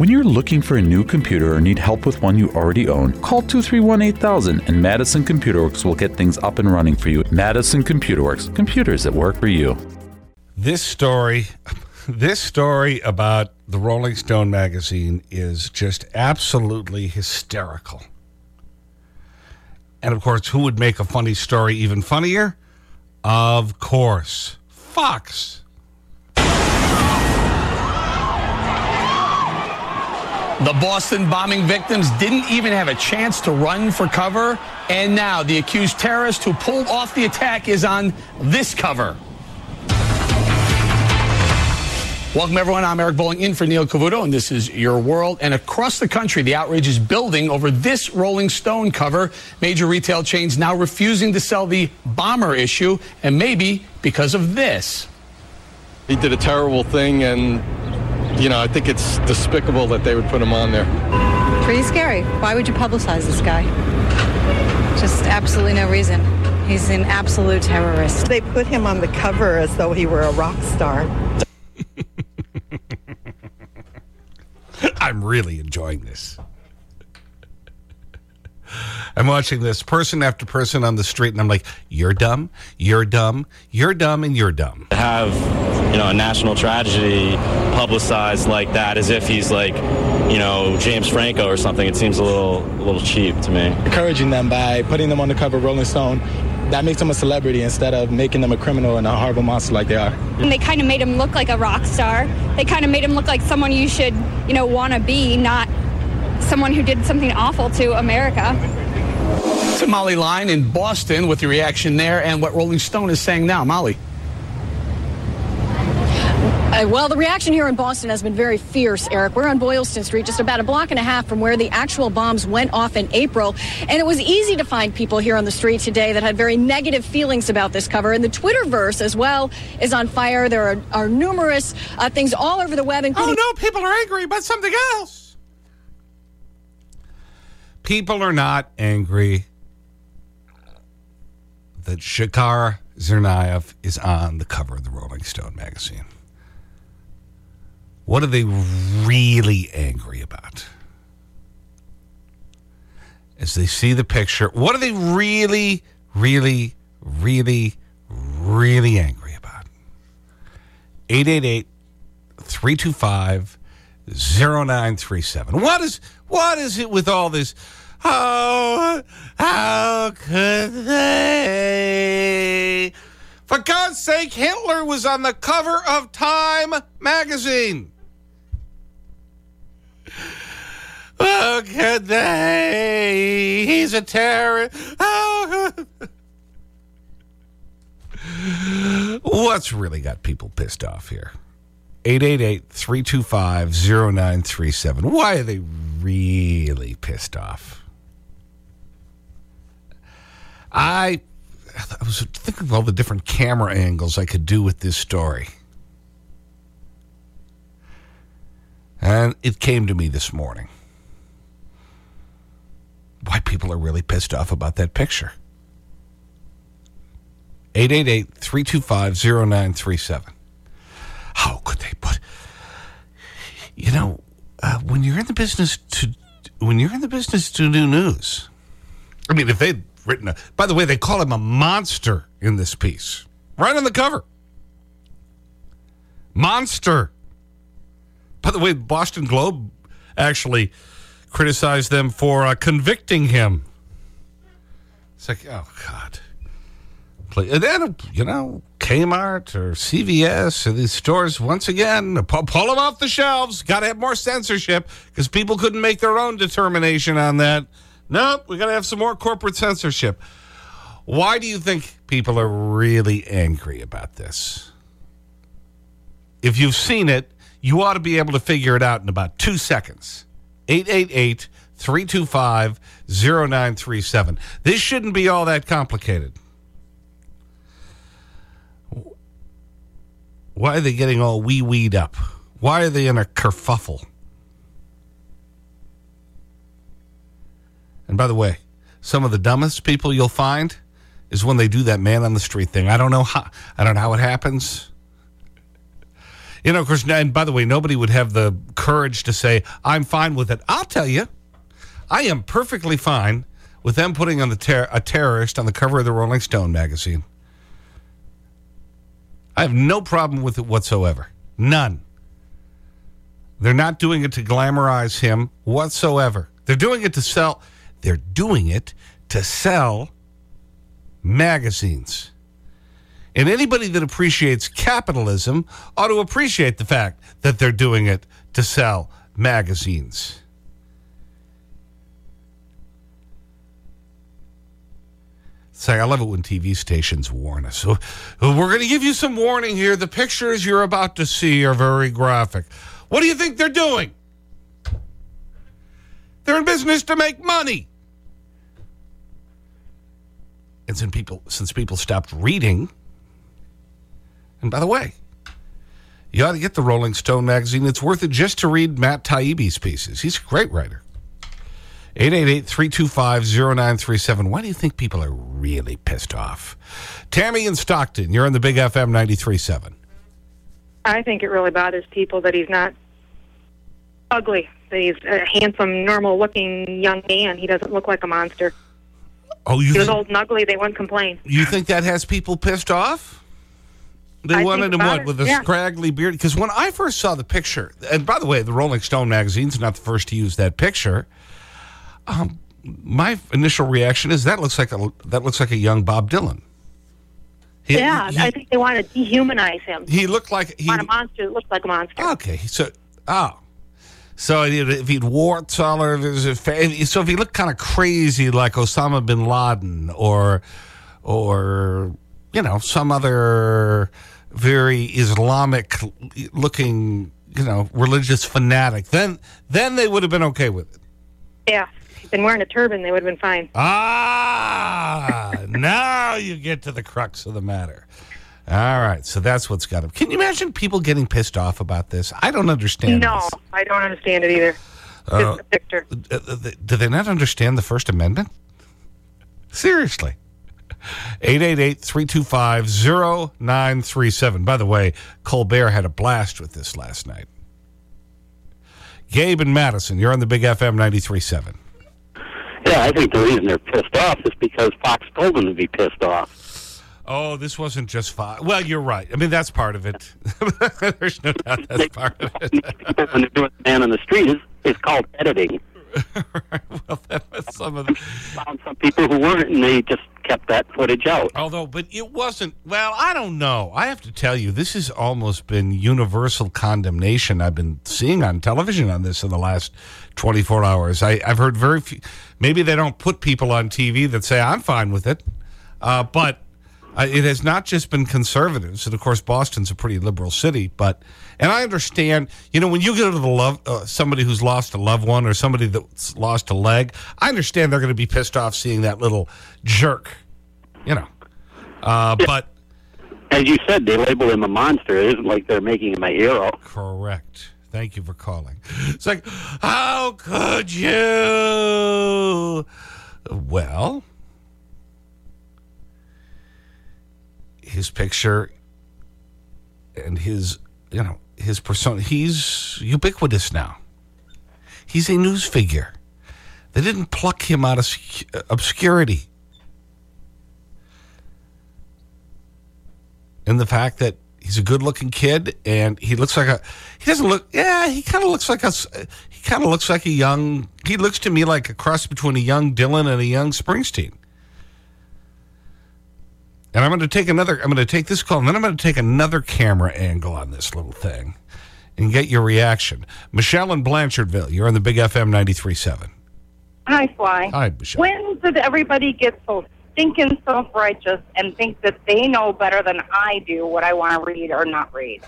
When you're looking for a new computer or need help with one you already own, call 231 8000 and Madison Computer Works will get things up and running for you. Madison Computer Works, computers that work for you. This story, this story about the Rolling Stone magazine is just absolutely hysterical. And of course, who would make a funny story even funnier? Of course, Fox. The Boston bombing victims didn't even have a chance to run for cover. And now the accused terrorist who pulled off the attack is on this cover. Welcome, everyone. I'm Eric Bolling in for Neil Cavuto, and this is Your World. And across the country, the outrage is building over this Rolling Stone cover. Major retail chains now refusing to sell the bomber issue, and maybe because of this. He did a terrible thing, and you know, I think it's despicable that they would put him on there. Pretty scary. Why would you publicize this guy? Just absolutely no reason. He's an absolute terrorist. They put him on the cover as though he were a rock star. I'm really enjoying this. I'm watching this person after person on the street, and I'm like, you're dumb, you're dumb, you're dumb, and you're dumb. To have, you know, a national tragedy publicized like that as if he's like, you know, James Franco or something, it seems a little, a little cheap to me. Encouraging them by putting them on the cover of Rolling Stone that makes them a celebrity instead of making them a criminal and a horrible monster like they are. And they kind of made him look like a rock star. They kind of made him look like someone you should, you know, want to be, not someone who did something awful to America. To Molly Line in Boston with the reaction there and what Rolling Stone is saying now. Molly. Uh, well, the reaction here in Boston has been very fierce, Eric. We're on Boylston Street, just about a block and a half from where the actual bombs went off in April. And it was easy to find people here on the street today that had very negative feelings about this cover. And the Twitterverse as well is on fire. There are, are numerous uh, things all over the web. Including oh, no, people are angry about something else. People are not angry that Dzhokhar Tsarnaev is on the cover of the Rolling Stone magazine. What are they really angry about? As they see the picture, what are they really, really, really, really angry about? 888 325 0937. What is, what is it with all this? How, how could they? For God's sake, Hitler was on the cover of Time magazine. Look at they. He's a terrorist. Oh. What's really got people pissed off here? 888-325-0937. Why are they really pissed off? I, I was thinking of all the different camera angles I could do with this story. And it came to me this morning why people are really pissed off about that picture. 888-325-0937. How could they put... You know, uh, when you're in the business to... When you're in the business to do news... I mean, if they'd written a... By the way, they call him a monster in this piece. Right on the cover. Monster. By the way, Boston Globe actually criticized them for uh, convicting him. It's like, oh, God. And then, you know, Kmart or CVS or these stores, once again, pull, pull them off the shelves. Got to have more censorship because people couldn't make their own determination on that. Nope, we got to have some more corporate censorship. Why do you think people are really angry about this? If you've seen it, you ought to be able to figure it out in about two seconds. 888 325 0937. This shouldn't be all that complicated. Why are they getting all wee weed up? Why are they in a kerfuffle? And by the way, some of the dumbest people you'll find is when they do that man on the street thing. I don't know how, I don't know how it happens. You know, of course, and by the way, nobody would have the courage to say, I'm fine with it. I'll tell you, I am perfectly fine with them putting on the ter a terrorist on the cover of the Rolling Stone magazine. I have no problem with it whatsoever. None. They're not doing it to glamorize him whatsoever. They're doing it to sell, they're doing it to sell magazines. And anybody that appreciates capitalism ought to appreciate the fact that they're doing it to sell magazines. Say, I love it when TV stations warn us. So, we're going to give you some warning here. The pictures you're about to see are very graphic. What do you think they're doing? They're in business to make money. And since people, since people stopped reading, and by the way, you ought to get the Rolling Stone magazine. It's worth it just to read Matt Taibbi's pieces. He's a great writer. 888-325-0937. Why do you think people are really pissed off? Tammy in Stockton, you're on the Big FM 93.7. I think it really bothers people that he's not ugly. That he's a handsome, normal-looking young man. He doesn't look like a monster. Oh, you he was old and ugly, they wouldn't complain. You think that has people pissed off? They I wanted him what it, with a yeah. scraggly beard? Because when I first saw the picture, and by the way, the Rolling Stone magazine's not the first to use that picture. Um, my initial reaction is that looks like a that looks like a young Bob Dylan. He- yeah, he- I think they want to dehumanize him. He looked like he. want a monster that looks like a monster. Okay, so oh, so if he'd warts all over his face, so if he looked kind of crazy like Osama bin Laden or, or you know, some other very Islamic looking, you know, religious fanatic, then then they would have been okay with it. Yeah, if he'd been wearing a turban, they would have been fine. Ah, now you get to the crux of the matter. All right, so that's what's got him. Can you imagine people getting pissed off about this? I don't understand no, this. I don't understand it either. Uh, Just a picture. Uh, uh, Do they not understand the First Amendment? Seriously. 888-325-0937. By the way, Colbert had a blast with this last night. Gabe and Madison, you're on the Big FM 93.7. Yeah, I think the reason they're pissed off is because Fox told them to be pissed off. Oh, this wasn't just five. Well, you're right. I mean, that's part of it. There's no doubt that's part of it. When they're doing Man on the Street, is, is called editing. well, that was some of the... Found some people who weren't, and they just kept that footage out. Although, but it wasn't, well, I don't know. I have to tell you, this has almost been universal condemnation I've been seeing on television on this in the last 24 hours. I, I've heard very few, maybe they don't put people on TV that say, I'm fine with it. Uh, but it has not just been conservatives. And of course, Boston's a pretty liberal city. But, and I understand, you know, when you go to the love, uh, somebody who's lost a loved one or somebody that's lost a leg, I understand they're going to be pissed off seeing that little jerk, you know. Uh, But, As you said, they label him a monster. It isn't like they're making him a hero. Correct. Thank you for calling. It's like, how could you? Well, his picture and his, you know, his persona, he's ubiquitous now. He's a news figure. They didn't pluck him out of uh, obscurity. And the fact that he's a good looking kid and he looks like a, he doesn't look, yeah, he kind of looks like a, he kind of looks like a young, he looks to me like a cross between a young Dylan and a young Springsteen. And I'm going to take another, I'm going to take this call and then I'm going to take another camera angle on this little thing and get your reaction. Michelle in Blanchardville, you're on the Big FM 93.7. Hi, Sly. Hi, Michelle. When did everybody get so stinking self-righteous and think that they know better than I do what I want to read or not read?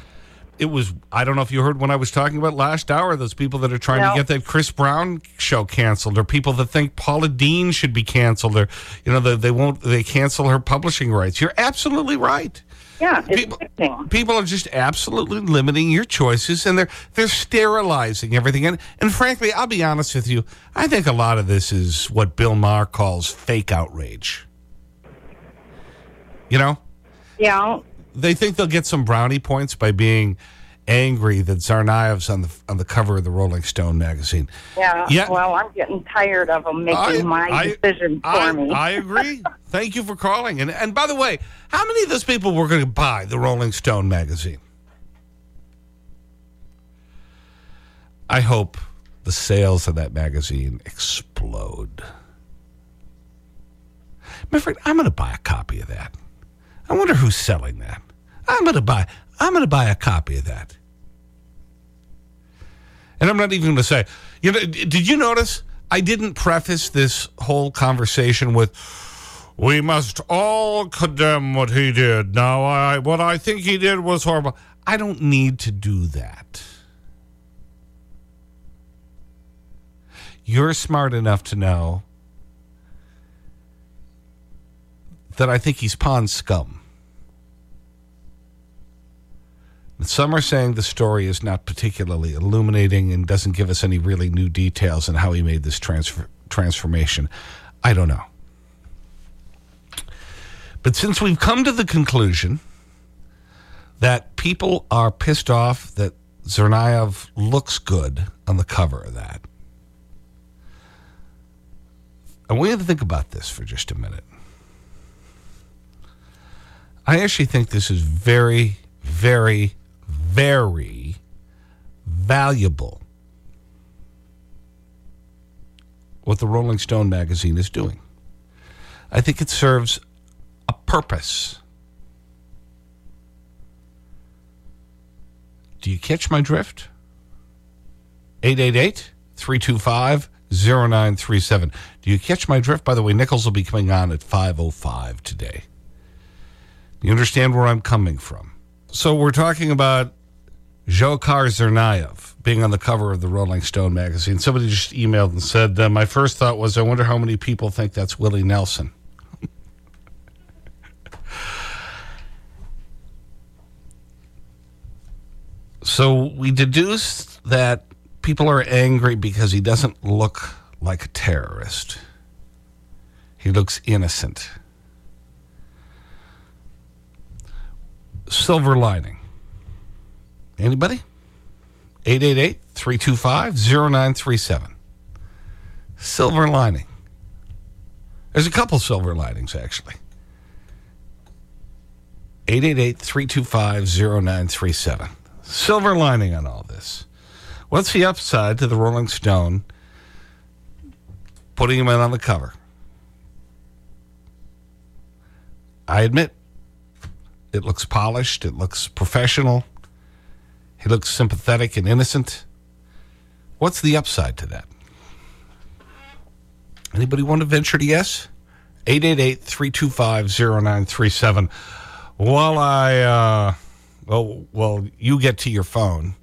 It was, I don't know if you heard when I was talking about last hour, those people that are trying No. to get that Chris Brown show canceled, or people that think Paula Deen should be canceled, or, you know, they, they won't, they cancel her publishing rights. You're absolutely right. Yeah, people, people are just absolutely limiting your choices and they're, they're sterilizing everything. And, and frankly, I'll be honest with you, I think a lot of this is what Bill Maher calls fake outrage. You know? Yeah. They think they'll get some brownie points by being angry that Tsarnaev's on the, on the cover of the Rolling Stone magazine. Yeah, Yeah. well, I'm getting tired of them making I- my I- decision for I, me. I agree. Thank you for calling. And, and by the way, how many of those people were going to buy the Rolling Stone magazine? I hope the sales of that magazine explode. My friend, I'm going to buy a copy of that. I wonder who's selling that. I'm going to buy, I'm going to buy a copy of that. And I'm not even going to say, you know, did you notice I didn't preface this whole conversation with, we must all condemn what he did. Now, I, what I think he did was horrible. I don't need to do that. You're smart enough to know that I think he's pond scum. And Some are saying the story is not particularly illuminating and doesn't give us any really new details on how he made this transfer, transformation. I don't know. But since we've come to the conclusion that people are pissed off that Tsarnaev looks good on the cover of that, I want you to think about this for just a minute. I actually think this is very, very, very valuable what the Rolling Stone magazine is doing. I think it serves a purpose. Do you catch my drift? 888 325 0937. Do you catch my drift? By the way, Nichols will be coming on at 505 today. You understand where I'm coming from? So we're talking about Dzhokhar Tsarnaev being on the cover of the Rolling Stone magazine. Somebody just emailed and said, My first thought was, I wonder how many people think that's Willie Nelson. so we deduced that people are angry because he doesn't look like a terrorist, he looks innocent. Silver lining. Anybody? 888-325-0937. Silver lining. There's a couple silver linings, actually. 888-325-0937. Silver lining on all this. What's the upside to the Rolling Stone putting him in on the cover? I admit, it looks polished. It looks professional. He looks sympathetic and innocent. What's the upside to that? Anybody want to venture to guess? 888-325-0937. While I, uh, well, well, you get to your phone,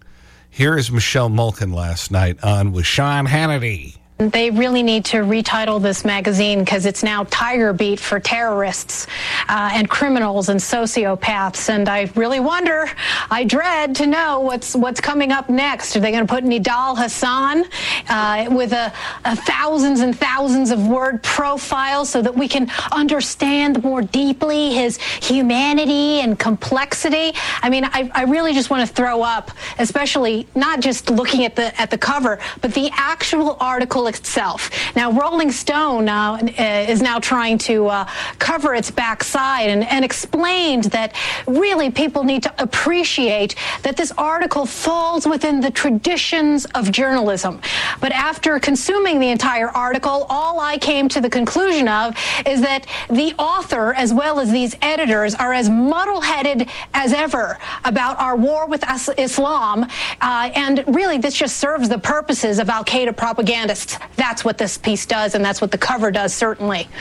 here is Michelle Malkin last night on with Sean Hannity. They really need to retitle this magazine because it's now Tiger Beat for terrorists uh, and criminals and sociopaths. And I really wonder, I dread to know what's what's coming up next. Are they going to put Nidal Hasan uh, with a, a thousands and thousands of word profile so that we can understand more deeply his humanity and complexity? I mean, I, I really just want to throw up, especially not just looking at the at the cover, but the actual article itself. Now, Rolling Stone uh, is now trying to uh, cover its backside and, and explained that really people need to appreciate that this article falls within the traditions of journalism. But after consuming the entire article, all I came to the conclusion of is that the author, as well as these editors, are as muddle-headed as ever about our war with Islam. Uh, and really, this just serves the purposes of Al Qaeda propagandists. That's what this piece does, and that's what the cover does, certainly.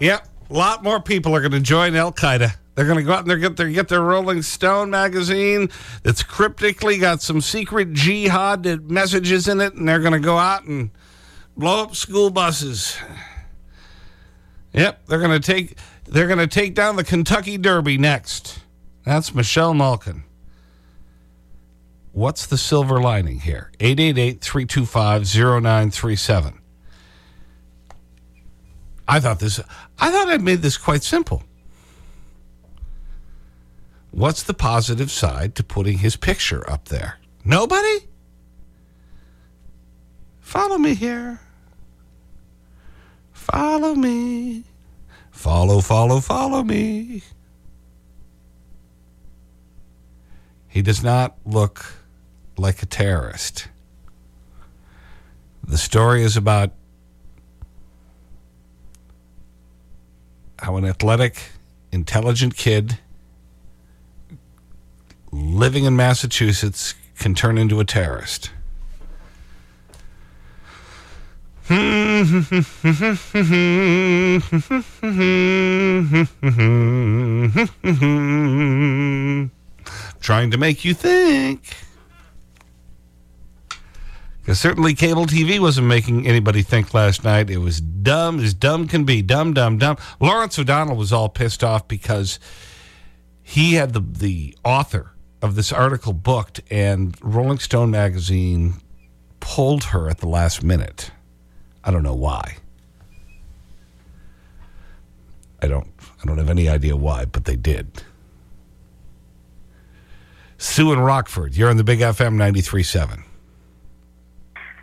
Yep, a lot more people are going to join Al Qaeda. They're going to go out and get their, get their Rolling Stone magazine that's cryptically got some secret jihad messages in it, and they're going to go out and blow up school buses. Yep, they're going to take they're going to take down the Kentucky Derby next. That's Michelle Malkin. What's the silver lining here? 888-325-0937. I thought this I thought I made this quite simple. What's the positive side to putting his picture up there? Nobody? Follow me here. Follow me. Follow, follow, follow me. He does not look like a terrorist. The story is about how an athletic, intelligent kid living in Massachusetts can turn into a terrorist. Trying to make you think. Because certainly cable TV wasn't making anybody think last night. It was dumb as dumb can be. Dumb, dumb, dumb. Lawrence O'Donnell was all pissed off because he had the, the author of this article booked, and Rolling Stone magazine pulled her at the last minute. I don't know why. I don't, I don't have any idea why, but they did. Sue in Rockford, you're on the Big FM 93.7.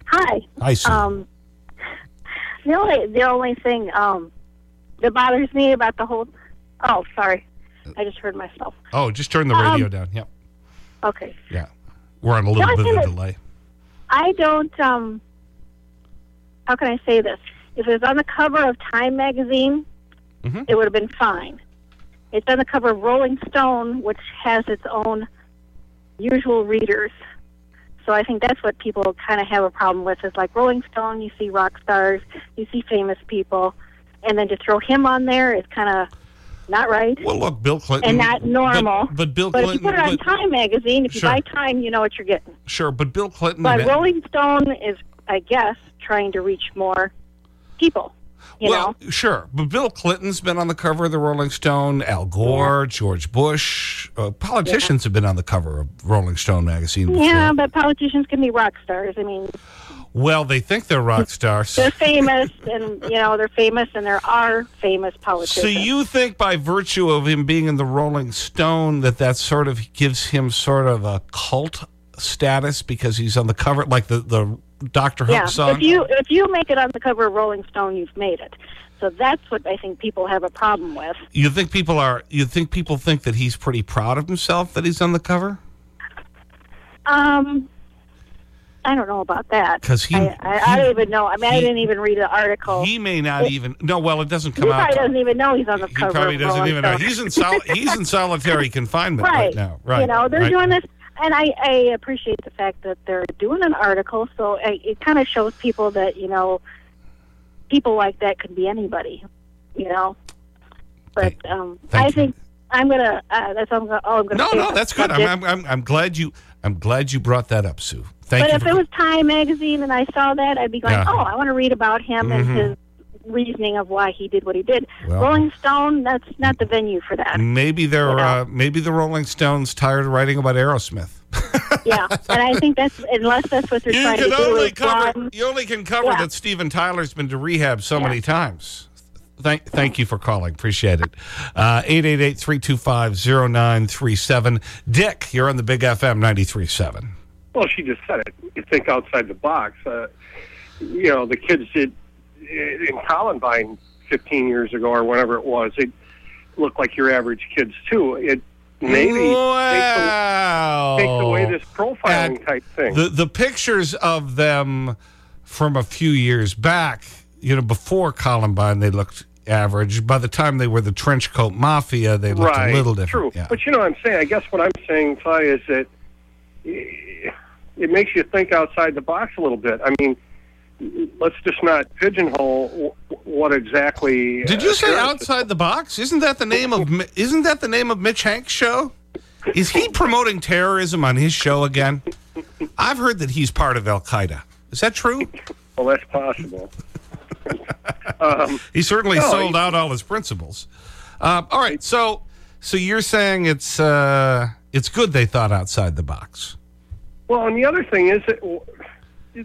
Hi. Hi, Sue. Um, the only the only thing um, that bothers me about the whole. Oh, sorry, I just heard myself. Oh, just turn the radio Um, down. Yep. Okay. Yeah. We're on a little bit of a delay. I don't. Um, how can I say this? If it was on the cover of Time magazine, Mm-hmm. it would have been fine. It's on the cover of Rolling Stone, which has its own usual readers. So I think that's what people kind of have a problem with. Is like Rolling Stone, you see rock stars, you see famous people, and then to throw him on there is kind of not right Well, look, Bill Clinton. and not normal. But, but Bill But if you put it on but- Time magazine, if you Sure. buy Time, you know what you're getting. sure, but Bill Clinton. But Rolling Stone is, I guess, trying to reach more people. You well, know, sure. But Bill Clinton's been on the cover of the Rolling Stone, Al Gore, George Bush. Uh, politicians have been on the cover of Rolling Stone magazine before. yeah, but politicians can be rock stars. I mean, Well, they think they're rock stars. they're famous, and you know they're famous, and there are famous politicians. So you think by virtue of him being in the Rolling Stone that that sort of gives him sort of a cult status because he's on the cover, like the, the Dr. Hook yeah, song? if you if you make it on the cover of Rolling Stone, you've made it. So that's what I think people have a problem with. You think people are, you think people think that he's pretty proud of himself that he's on the cover? Um, I don't know about that. Because he- I, I, I don't even know. I mean, I didn't even read the article. He may not It- even, no, well, it doesn't He come out. probably doesn't even know he's on the He cover. probably doesn't even know. He's in, sol he's in solitary confinement right, right now. Right. You know, they're right. doing this, and I, I appreciate the fact that they're doing an article. So I, it kind of shows people that you know, people like that could be anybody. You know, but um, thank I you. think I'm gonna. Uh, that's all I'm gonna. All I'm gonna No, no, that's good. I'm. I'm, I'm, I'm glad you, I'm glad you brought that up, Sue. Thank you. but if it was Time magazine and I saw that, I'd be going, Yeah. "Oh, I want to read about him Mhm. and his reasoning of why he did what he did." Well- Rolling Stone, that's not the venue for that. Maybe they're, You know? uh, maybe the Rolling Stones tired of writing about Aerosmith. yeah, and I think that's unless that's what they're You trying to do. only is cover, broaden- you only can cover Yeah. that Steven Tyler's been to rehab so many times. Thank, thank you for calling. Appreciate it. Uh, 888-325-0937. Dick, you're on the Big FM 93.7. Well, she just said it. You think outside the box. Uh, you know, the kids did in Columbine 15 years ago or whenever it was. It looked like your average kids too. It maybe wow. takes, away this profiling type thing. The, the pictures of them from a few years back, you know, before Columbine, they looked average. By the time they were the trench coat mafia, they looked right, a little different. True. But you know what I'm saying? I guess what I'm saying, Ty, is that it makes you think outside the box a little bit. I mean, let's just not pigeonhole what exactly. Did you uh, say outside the box? Isn't that the name of isn't that the name of Mitch Henck's show? Is he promoting terrorism on his show again? I've heard that he's part of Al Qaeda. Is that true? Well, that's possible. um, He certainly no, sold out all his principles. Uh, all right, so so you're saying it's uh, it's good they thought outside the box. Well, and the other thing is that,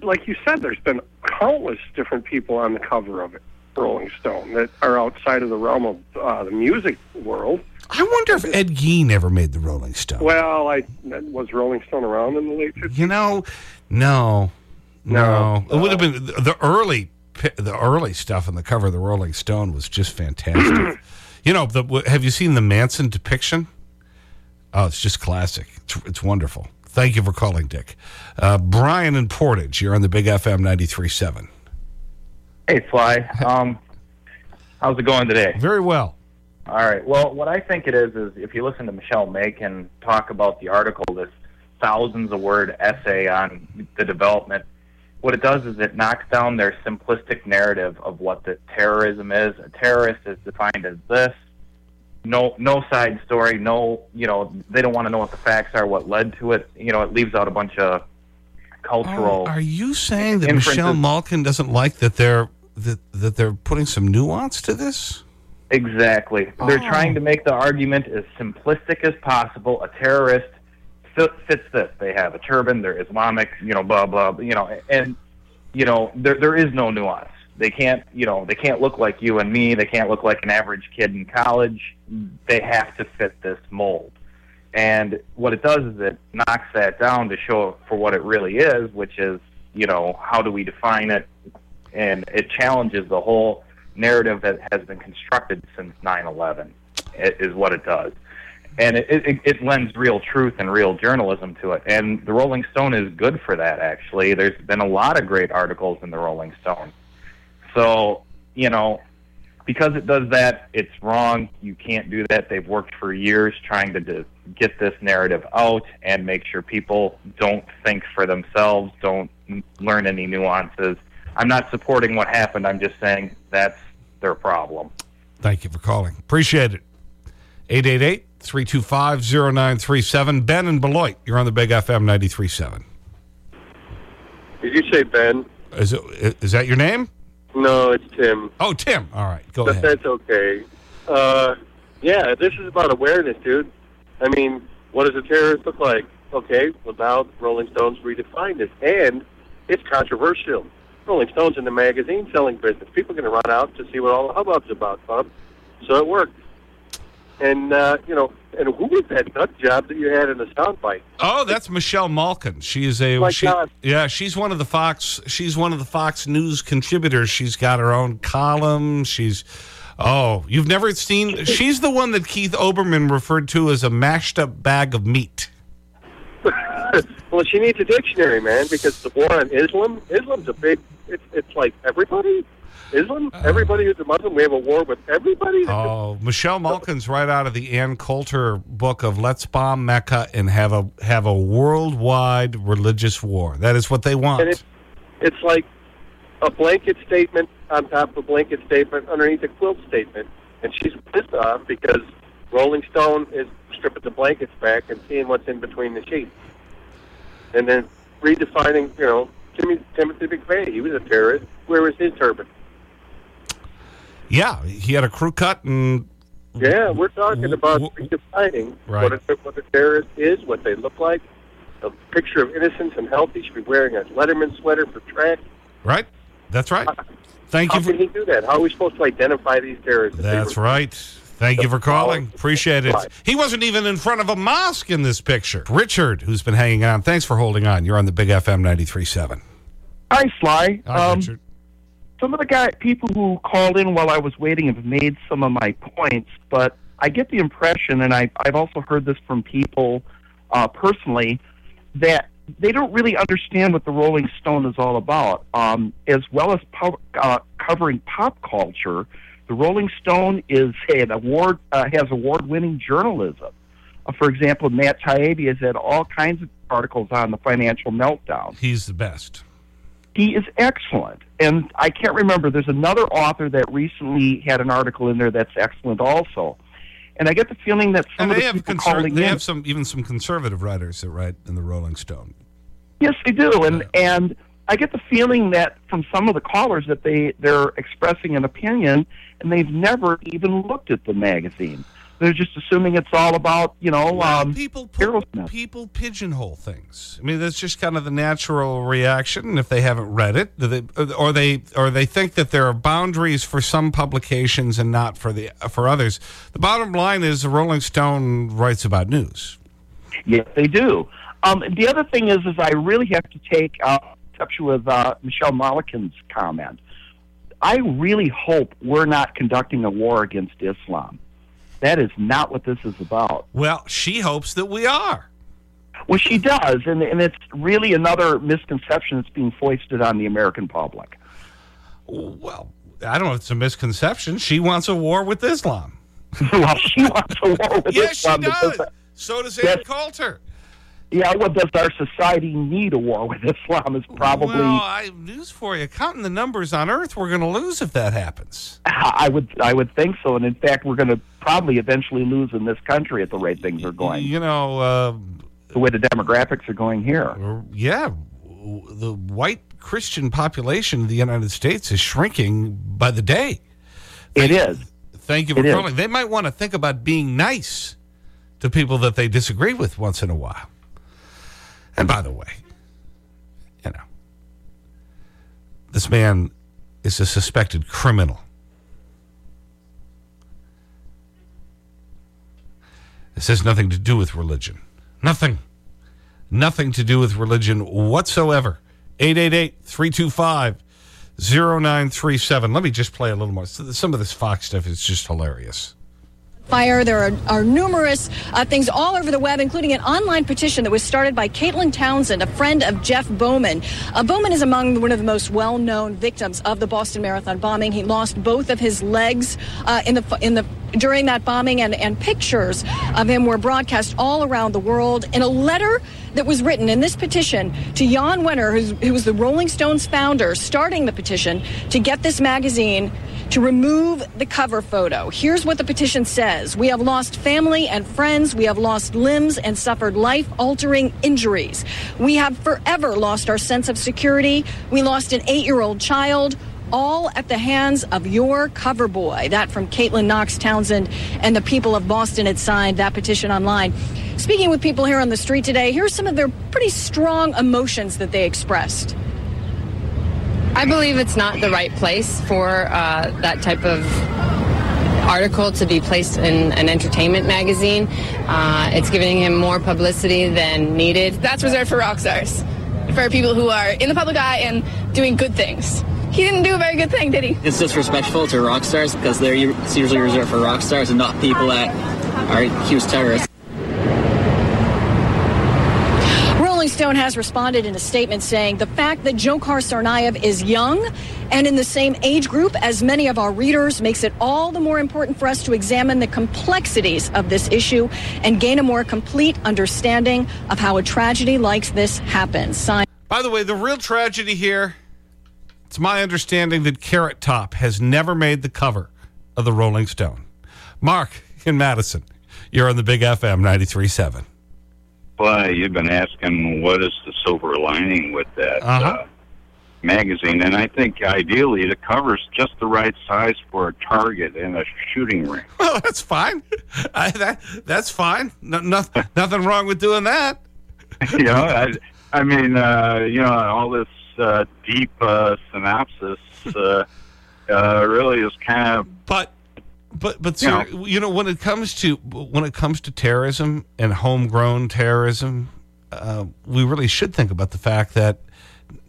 like you said, there's been countless different people on the cover of it, Rolling Stone, that are outside of the realm of uh, the music world. I wonder if Ed Gein ever made the Rolling Stone. Well, I was Rolling Stone around in the late 50s. You know, no, no. It would have been the the early, the early stuff on the cover of the Rolling Stone was just fantastic. you know, the, have you seen the Manson depiction? Oh, it's just classic. It's, it's wonderful. Thank you for calling, Dick. Uh, Brian and Portage, you're on the Big FM 93.7. Hey, Sly. Um, how's it going today? Very well. All right. Well, what I think it is is if you listen to Michelle Macon talk about the article, this thousands of word essay on the development, what it does is it knocks down their simplistic narrative of what the terrorism is. A terrorist is defined as this. No, no side story. No, you know, they don't want to know what the facts are, what led to it. You know, it leaves out a bunch of cultural. Oh, are you saying that. Michelle Malkin doesn't like that they're, that, that they're putting some nuance to this? Exactly. They're Oh. trying to make the argument as simplistic as possible. A terrorist fits this. They have a turban. They're Islamic. You know, blah blah. You know, and you know there there is no nuance. They can't. You know, they can't look like you and me. They can't look like an average kid in college. They have to fit this mold. And what it does is it knocks that down to show for what it really is, which is, you know, how do we define it? And it challenges the whole narrative that has been constructed since 9/11. Is what it does, and it, it, it lends real truth and real journalism to it. And the Rolling Stone is good for that. Actually, there's been a lot of great articles in the Rolling Stone. So you know, because it does that, it's wrong. You can't do that. They've worked for years trying to d- get this narrative out and make sure people don't think for themselves, don't n- learn any nuances. I'm not supporting what happened. I'm just saying that's their problem. Thank you for calling. Appreciate it. 888 325 0937. Ben and Beloit, you're on the Big FM 93.7. Did you say Ben? Is, it, is that your name? No, it's Tim. Oh, Tim. All right. Go but ahead. that's okay. Uh, yeah, this is about awareness, dude. I mean, what does a terrorist look like? Okay, well now Rolling Stones redefined this, and it's controversial. Rolling Stones in the magazine selling business. People are going to run out to see what all the hubbub's about, bub. So it worked. And uh, you know, and who was that nut job that you had in the soundbite? Oh, that's Michelle Malkin. She is a she, yeah. She's one of the Fox. She's one of the Fox News contributors. She's got her own column. She's oh, you've never seen. She's the one that Keith Olbermann referred to as a mashed up bag of meat. well, she needs a dictionary, man, because the war on Islam. Islam's a big. It's it's like everybody. Islam. Uh, everybody who's a Muslim. We have a war with everybody. Oh, Michelle Malkin's right out of the Ann Coulter book of Let's Bomb Mecca and have a have a worldwide religious war. That is what they want. And it's it's like a blanket statement on top of a blanket statement underneath a quilt statement, and she's pissed off because Rolling Stone is stripping the blankets back and seeing what's in between the sheets, and then redefining. You know, Timmy, Timothy McVeigh. He was a terrorist. Where was his turban? Yeah, he had a crew cut and Yeah, we're talking about redefining Right. what, a, what a terrorist is, what they look like. A picture of innocence and health. He should be wearing a Letterman sweater for track. right. That's right. Thank How you for can he do that? How are we supposed to identify these terrorists? That's right. Thank you for calling. Appreciate it. He wasn't even in front of a mosque in this picture. Richard, who's been hanging on. Thanks for holding on. You're on the Big FM 93.7. Hi, Sly. Hi, um, Richard. Some of the guy people who called in while I was waiting have made some of my points, but I get the impression, and I, I've also heard this from people uh, personally, that they don't really understand what the Rolling Stone is all about. Um, as well as pub, uh, covering pop culture, the Rolling Stone is an award uh, has award-winning journalism. Uh, for example, Matt Taibbi has had all kinds of articles on the financial meltdown. He's the best. He is excellent. And I can't remember, there's another author that recently had an article in there that's excellent also. And I get the feeling that some And of they the have people calling They in, have some, even some conservative writers that write in the Rolling Stone. yes, they do. And and I get the feeling that from some of the callers that they they're expressing an opinion and they've never even looked at the magazine. They're just assuming it's all about, you know, um, people, people pigeonhole things. I mean, that's just kind of the natural reaction if they haven't read it. They, or, they, or they think that there are boundaries for some publications and not for, the, for others. The bottom line is the Rolling Stone writes about news. Yes, they do. Um, the other thing is, is I really have to take uh, exception with uh, Michelle Mulligan's comment. I really hope we're not conducting a war against Islam. That is not what this is about. Well, she hopes that we are. Well, she does, and, and it's really another misconception that's being foisted on the American public. Well, I don't know if it's a misconception. She wants a war with Islam. well, she wants a war with yes, Islam. Yes, she does. So does Ann Coulter. Yeah, what does our society need a war with Islam is probably... Well, I have news for you. Counting the numbers on Earth, we're going to lose if that happens. I would, I would think so. And in fact, we're going to probably eventually lose in this country at the rate things are going. You know... Uh, the way the demographics are going here. Yeah. The white Christian population of the United States is shrinking by the day. It is. Thank you for calling. They might want to think about being nice to people that they disagree with once in a while. And by the way, you know, this man is a suspected criminal. This has nothing to do with religion. Nothing. Nothing to do with religion whatsoever. 888-325-0937. Let me just play a little more. Some of this Fox stuff is just hilarious fire. There are, are numerous uh, things all over the web, including an online petition that was started by Caitlin Townsend, a friend of Jeff Bauman. Uh, Bauman is among one of the most well-known victims of the Boston Marathon bombing. He lost both of his legs uh, in the in the during that bombing, and, and pictures of him were broadcast all around the world. In a letter that was written in this petition to Jan Wenner, who was the Rolling Stones founder, starting the petition to get this magazine to remove the cover photo. Here's what the petition says We have lost family and friends. We have lost limbs and suffered life altering injuries. We have forever lost our sense of security. We lost an eight year old child all at the hands of your cover boy. That from Caitlin Knox Townsend and the people of Boston had signed that petition online. Speaking with people here on the street today, here's some of their pretty strong emotions that they expressed. I believe it's not the right place for uh, that type of article to be placed in an entertainment magazine. Uh, it's giving him more publicity than needed. That's reserved for rock stars, for people who are in the public eye and doing good things. He didn't do a very good thing, did he? It's disrespectful to rock stars because they're usually reserved for rock stars and not people that are huge terrorists. Rolling Stone has responded in a statement saying the fact that Dzhokhar Tsarnaev is young and in the same age group as many of our readers makes it all the more important for us to examine the complexities of this issue and gain a more complete understanding of how a tragedy like this happens. Signed By the way, the real tragedy here, it's my understanding that Carrot Top has never made the cover of the Rolling Stone. Mark in Madison, you're on the Big FM 93.7. Well, you've been asking what is the silver lining with that -huh. uh, magazine, and I think ideally the cover's just the right size for a target in a shooting range. Well, that's fine. I, that, that's fine. No, no, nothing wrong with doing that. you know, I, I mean, uh, you know, all this uh, deep uh, synopsis uh, uh, really is kind of. But but but sir, you know, you know, when it comes to when it comes to terrorism and homegrown terrorism, uh, we really should think about the fact that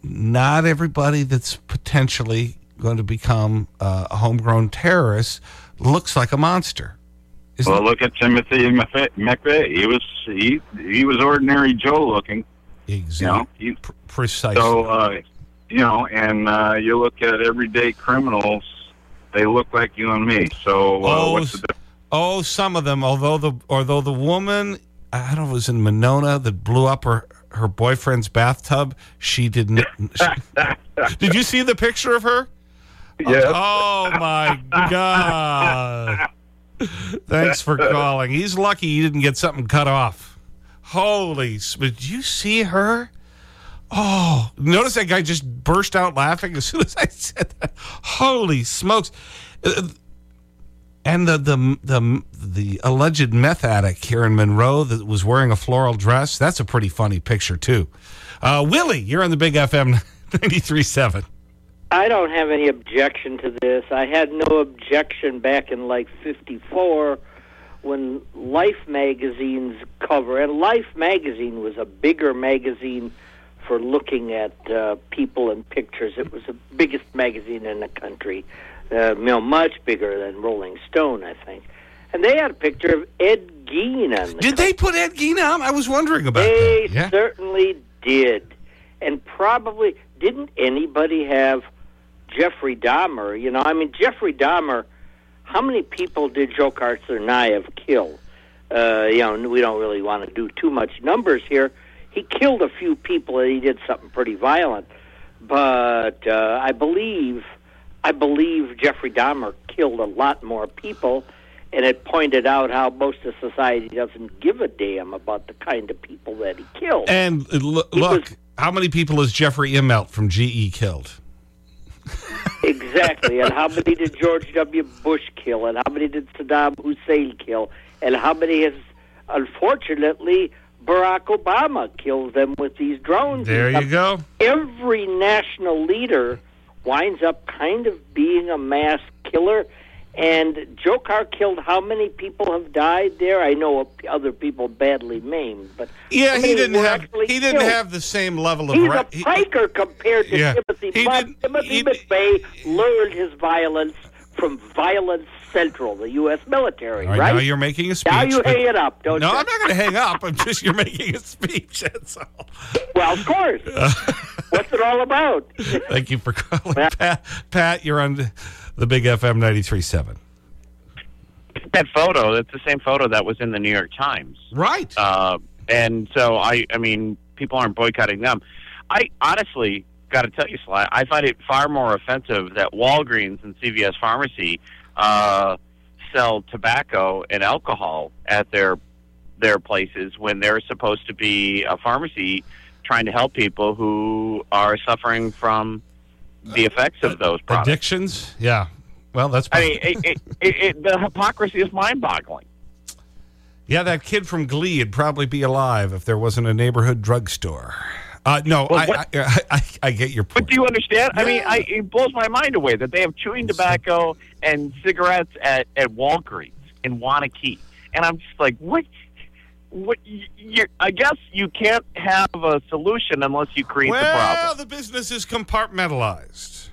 not everybody that's potentially going to become uh, a homegrown terrorist looks like a monster. Isn't well, look at Timothy McVeigh. He was he he was ordinary Joe looking. Exactly. You know, he, precisely. So uh, you know, and uh, you look at everyday criminals they look like you and me. So uh, oh, what's the difference? Oh, some of them. Although the although the woman, I don't know, it was in Monona that blew up her her boyfriend's bathtub. She didn't. She, did you see the picture of her? Yes. Oh, oh my God. Thanks for calling. He's lucky he didn't get something cut off. Holy, did you see her? Oh, notice that guy just burst out laughing as soon as I said that. Holy smokes. Uh, And the, the, the, the alleged meth addict here in Monroe that was wearing a floral dress, that's a pretty funny picture, too. Uh, Willie, you're on the Big FM 93.7. I don't have any objection to this. I had no objection back in like 54 when Life magazine's cover, and Life magazine was a bigger magazine for looking at uh, people and pictures. It was the biggest magazine in the country, uh, you know, much bigger than Rolling Stone, I think. And they had a picture of Ed Gein on the Did they put Ed Gein on? I was wondering about They that. Yeah. certainly did. And probably didn't anybody have Jeffrey Dahmer? You know, I mean, Jeffrey Dahmer, how many people did Joe Tsarnaev kill? Uh, you know, we don't really want to do too much numbers here. He killed a few people and he did something pretty violent. But uh, I believe, I believe Jeffrey Dahmer killed a lot more people. And it pointed out how most of society doesn't give a damn about the kind of people that he killed. And uh, lo- look, how many people has Jeffrey Immelt from GE killed? Exactly. and how many did George W. Bush kill? And how many did Saddam Hussein kill? And how many has, unfortunately, Barack Obama killed them with these drones? There you go. Every national leader winds up kind of being a mass killer. And Dzhokhar killed how many people have died there? I know other people badly maimed, but Yeah, he didn't have he didn't have the same level of He's a piker compared to Yeah. Timothy He Buck. Timothy McVeigh learned his violence from Violence Central, the U.S. military, right, right? now you're making a speech. Now you hang it up, don't no, you? I'm not going to hang up. I'm just, you're making a speech. That's all. Well, of course. What's it all about? Thank you for calling. Pat, Pat, you're on the Big FM 93.7. that photo, that's the same photo that was in the New York Times. Right. Uh, and so, I, I mean, people aren't boycotting them. I honestly got to tell you, Sly, I find it far more offensive that Walgreens and CVS Pharmacy uh, sell tobacco and alcohol at their their places when they're supposed to be a pharmacy trying to help people who are suffering from the effects of those products. Addictions? Yeah. Well, that's I mean, it, it, it, the hypocrisy is mind-boggling. Yeah, that kid from Glee would probably be alive if there wasn't a neighborhood drugstore. Uh, no, Well, I, I, I, I get your point. But do you understand? I mean, I, it blows my mind away that they have chewing tobacco and cigarettes at, at Walgreens in Waunakee. And I'm just like, what? What? You, you, I guess you can't have a solution unless you create the problem. Well, the business is compartmentalized.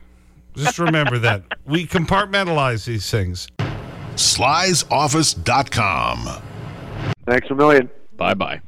Just remember that. We compartmentalize these things. Sly'sOffice.com. Thanks a million. Bye bye.